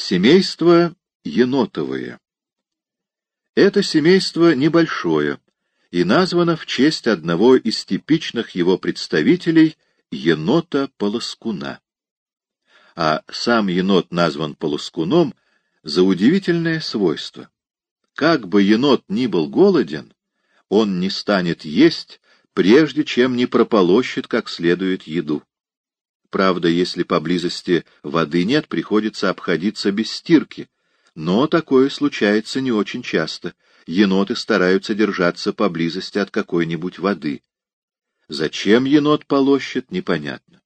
Семейство енотовое. Это семейство небольшое и названо в честь одного из типичных его представителей енота-полоскуна. А сам енот назван полоскуном за удивительное свойство. Как бы енот ни был голоден, он не станет есть, прежде чем не прополощет как следует еду. Правда, если поблизости воды нет, приходится обходиться без стирки. Но такое случается не очень часто. Еноты стараются держаться поблизости от какой-нибудь воды. Зачем енот полощет, непонятно.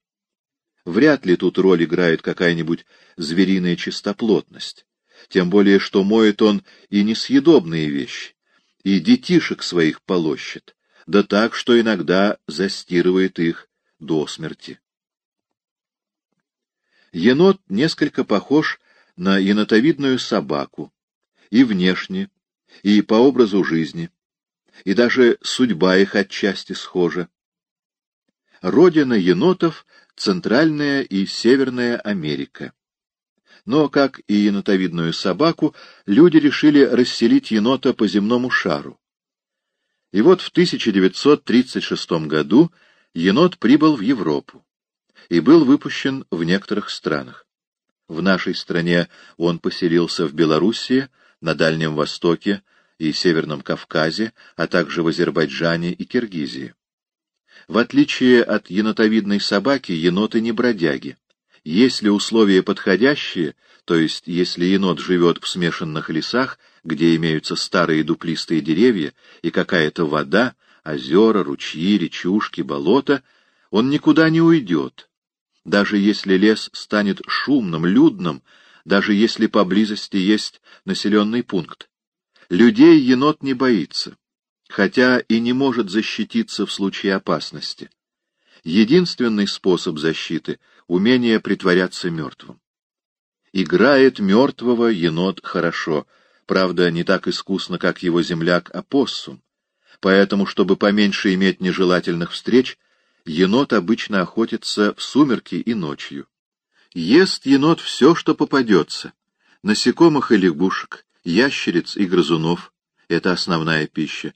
Вряд ли тут роль играет какая-нибудь звериная чистоплотность. Тем более, что моет он и несъедобные вещи, и детишек своих полощет, да так, что иногда застирывает их до смерти. Енот несколько похож на енотовидную собаку и внешне, и по образу жизни, и даже судьба их отчасти схожа. Родина енотов — Центральная и Северная Америка. Но, как и енотовидную собаку, люди решили расселить енота по земному шару. И вот в 1936 году енот прибыл в Европу и был выпущен в некоторых странах. В нашей стране он поселился в Белоруссии, на Дальнем Востоке и Северном Кавказе, а также в Азербайджане и Киргизии. В отличие от енотовидной собаки, еноты не бродяги. Если условия подходящие, то есть если енот живет в смешанных лесах, где имеются старые дуплистые деревья и какая-то вода, озера, ручьи, речушки, болота, он никуда не уйдет, даже если лес станет шумным, людным, даже если поблизости есть населенный пункт. Людей енот не боится, хотя и не может защититься в случае опасности. Единственный способ защиты — умение притворяться мертвым. Играет мертвого енот хорошо, правда, не так искусно, как его земляк опоссум, поэтому, чтобы поменьше иметь нежелательных встреч, енот обычно охотится в сумерки и ночью. Ест енот все, что попадется. Насекомых и лягушек, ящериц и грызунов — это основная пища.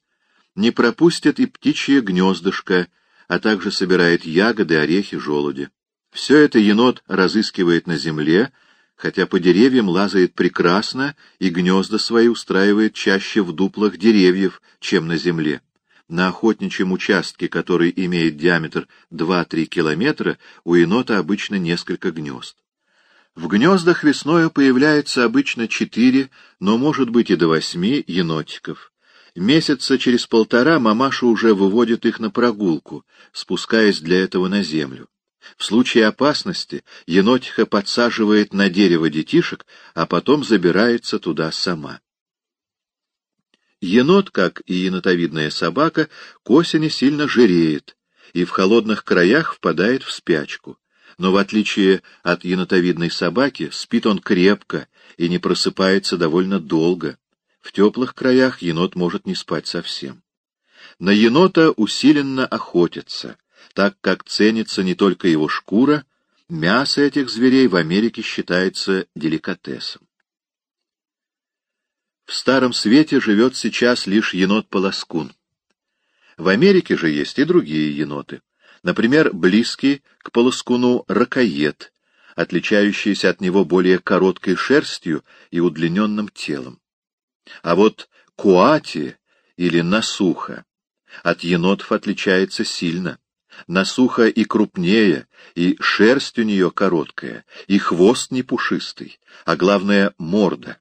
Не пропустит и птичье гнездышко, а также собирает ягоды, орехи, желуди. Все это енот разыскивает на земле, хотя по деревьям лазает прекрасно и гнезда свои устраивает чаще в дуплах деревьев, чем на земле. На охотничьем участке, который имеет диаметр 2-3 километра, у енота обычно несколько гнезд. В гнездах весною появляется обычно 4, но может быть и до 8 енотиков. Месяца через полтора мамаша уже выводит их на прогулку, спускаясь для этого на землю. В случае опасности енотиха подсаживает на дерево детишек, а потом забирается туда сама. Енот, как и енотовидная собака, к осени сильно жиреет и в холодных краях впадает в спячку. Но в отличие от енотовидной собаки, спит он крепко и не просыпается довольно долго. В теплых краях енот может не спать совсем. На енота усиленно охотятся, так как ценится не только его шкура, мясо этих зверей в Америке считается деликатесом. В Старом Свете живет сейчас лишь енот-полоскун. В Америке же есть и другие еноты. Например, близкий к полоскуну ракоед, отличающийся от него более короткой шерстью и удлиненным телом. А вот куати или насуха от енотов отличается сильно. Насуха и крупнее, и шерсть у нее короткая, и хвост не пушистый, а главное — морда.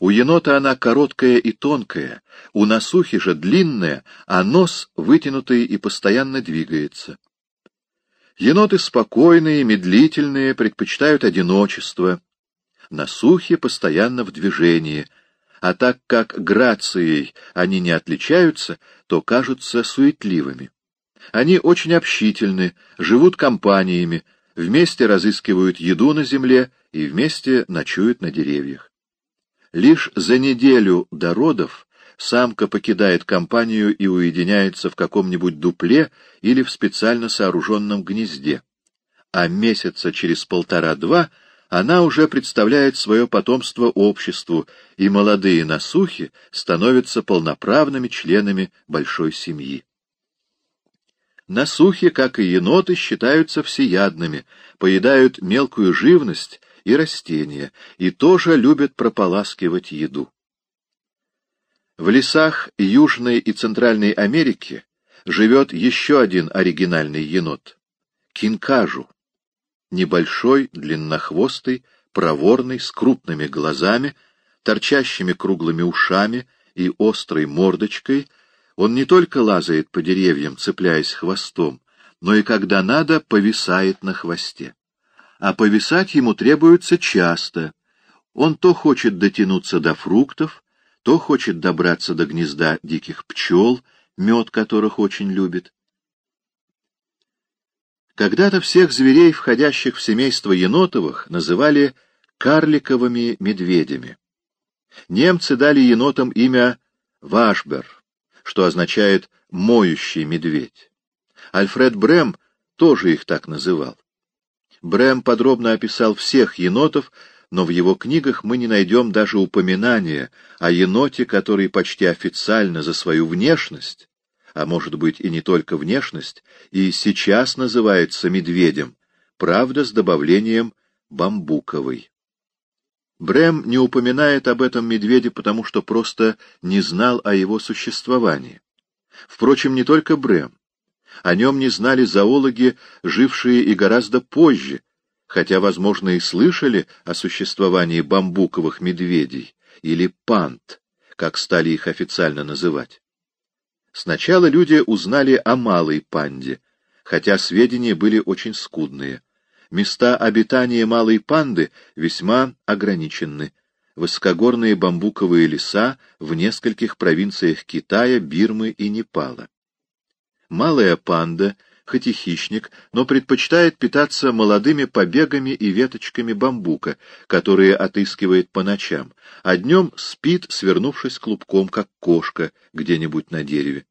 У енота она короткая и тонкая, у насухи же длинная, а нос вытянутый и постоянно двигается. Еноты спокойные, медлительные, предпочитают одиночество. Насухи постоянно в движении, а так как грацией они не отличаются, то кажутся суетливыми. Они очень общительны, живут компаниями, вместе разыскивают еду на земле и вместе ночуют на деревьях. Лишь за неделю до родов самка покидает компанию и уединяется в каком-нибудь дупле или в специально сооруженном гнезде, а месяца через полтора-два она уже представляет свое потомство обществу, и молодые насухи становятся полноправными членами большой семьи. Насухи, как и еноты, считаются всеядными, поедают мелкую живность и растения, и тоже любят прополаскивать еду. В лесах Южной и Центральной Америки живет еще один оригинальный енот — кинкажу. Небольшой, длиннохвостый, проворный, с крупными глазами, торчащими круглыми ушами и острой мордочкой, он не только лазает по деревьям, цепляясь хвостом, но и, когда надо, повисает на хвосте. А повисать ему требуется часто. Он то хочет дотянуться до фруктов, то хочет добраться до гнезда диких пчел, мед которых очень любит. Когда-то всех зверей, входящих в семейство енотовых, называли карликовыми медведями. Немцы дали енотам имя Вашбер, что означает «моющий медведь». Альфред Брем тоже их так называл. Брем подробно описал всех енотов, но в его книгах мы не найдем даже упоминания о еноте, который почти официально за свою внешность, а может быть и не только внешность, и сейчас называется медведем, правда с добавлением бамбуковый. Брэм не упоминает об этом медведе, потому что просто не знал о его существовании. Впрочем, не только Брэм. О нем не знали зоологи, жившие и гораздо позже, хотя, возможно, и слышали о существовании бамбуковых медведей, или пант, как стали их официально называть. Сначала люди узнали о малой панде, хотя сведения были очень скудные. Места обитания малой панды весьма ограничены. Высокогорные бамбуковые леса в нескольких провинциях Китая, Бирмы и Непала. Малая панда — хоть и хищник, но предпочитает питаться молодыми побегами и веточками бамбука, которые отыскивает по ночам, а днем спит, свернувшись клубком, как кошка, где-нибудь на дереве.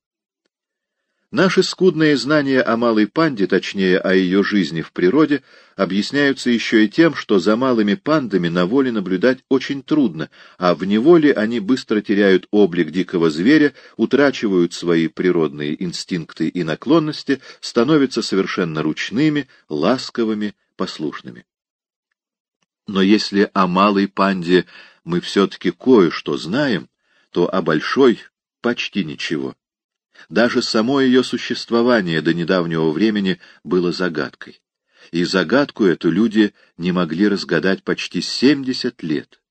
Наши скудные знания о малой панде, точнее, о ее жизни в природе, объясняются еще и тем, что за малыми пандами на воле наблюдать очень трудно, а в неволе они быстро теряют облик дикого зверя, утрачивают свои природные инстинкты и наклонности, становятся совершенно ручными, ласковыми, послушными. Но если о малой панде мы все-таки кое-что знаем, то о большой почти ничего. Даже само ее существование до недавнего времени было загадкой. И загадку эту люди не могли разгадать почти 70 лет.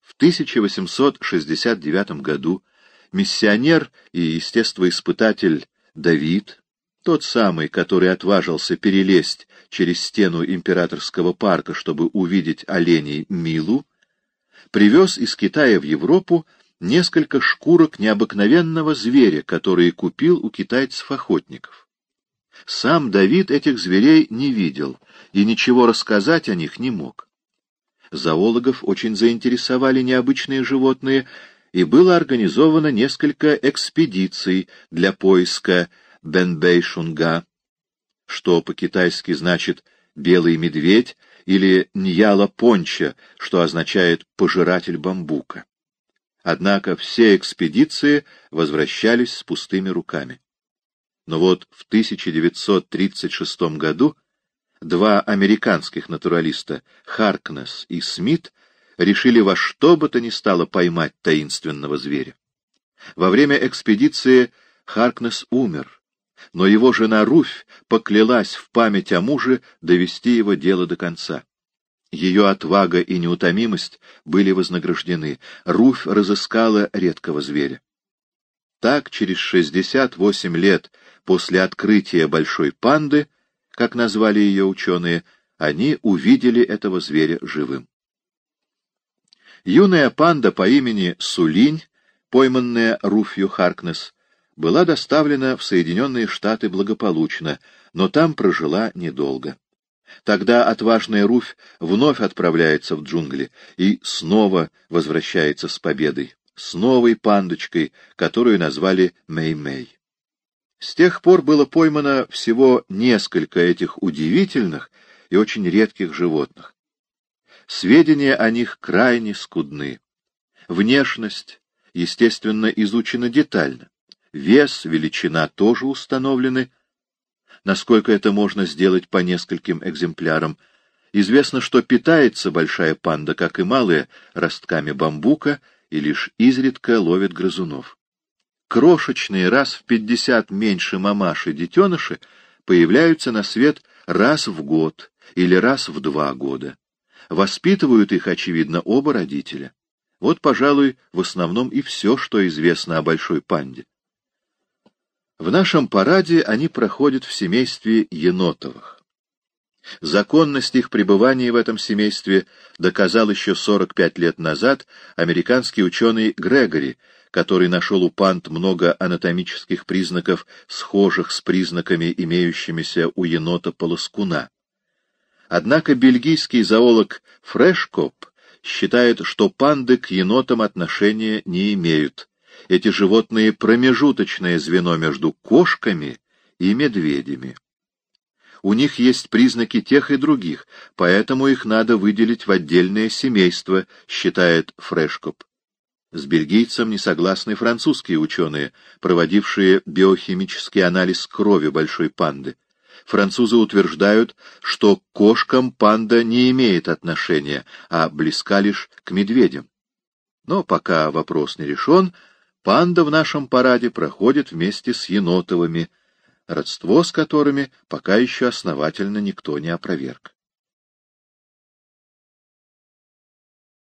В 1869 году миссионер и естествоиспытатель Давид, тот самый, который отважился перелезть через стену императорского парка, чтобы увидеть оленей Милу, привез из Китая в Европу несколько шкурок необыкновенного зверя, которые купил у китайцев-охотников. Сам Давид этих зверей не видел и ничего рассказать о них не мог. Зоологов очень заинтересовали необычные животные, и было организовано несколько экспедиций для поиска Бенбей-Шунга, что по-китайски значит «белый медведь» или «ньяла-понча», что означает «пожиратель бамбука». Однако все экспедиции возвращались с пустыми руками. Но вот в 1936 году два американских натуралиста, Харкнес и Смит, решили во что бы то ни стало поймать таинственного зверя. Во время экспедиции Харкнес умер, но его жена Руфь поклялась в память о муже довести его дело до конца. Ее отвага и неутомимость были вознаграждены. Руфь разыскала редкого зверя. Так, через 68 лет после открытия большой панды, как назвали ее ученые, они увидели этого зверя живым. Юная панда по имени Сулинь, пойманная Руфью Харкнес, была доставлена в Соединенные Штаты благополучно, но там прожила недолго. Тогда отважная Руфь вновь отправляется в джунгли и снова возвращается с победой, с новой пандочкой, которую назвали Мэй-Мэй. С тех пор было поймано всего несколько этих удивительных и очень редких животных. сведения о них крайне скудны. Внешность, естественно, изучена детально. Вес, величина тоже установлены. Насколько это можно сделать по нескольким экземплярам. Известно, что питается большая панда, как и малая, ростками бамбука и лишь изредка ловит грызунов. Крошечные, раз в пятьдесят меньше мамаши детеныши, появляются на свет раз в год или раз в два года. Воспитывают их, очевидно, оба родителя. Вот, пожалуй, в основном и все, что известно о большой панде. В нашем параде они проходят в семействе енотовых. Законность их пребывания в этом семействе доказал еще 45 лет назад американский ученый Грегори, который нашел у панд много анатомических признаков, схожих с признаками, имеющимися у енота-полоскуна. Однако бельгийский зоолог Фрешкоп считает, что панды к енотам отношения не имеют. Эти животные — промежуточное звено между кошками и медведями. У них есть признаки тех и других, поэтому их надо выделить в отдельное семейство, считает Фрешкоп. С бельгийцем не согласны французские ученые, проводившие биохимический анализ крови большой панды. Французы утверждают, что к кошкам панда не имеет отношения, а близка лишь к медведям. Но пока вопрос не решен, панда в нашем параде проходит вместе с енотовыми, родство с которыми пока еще основательно никто не опроверг.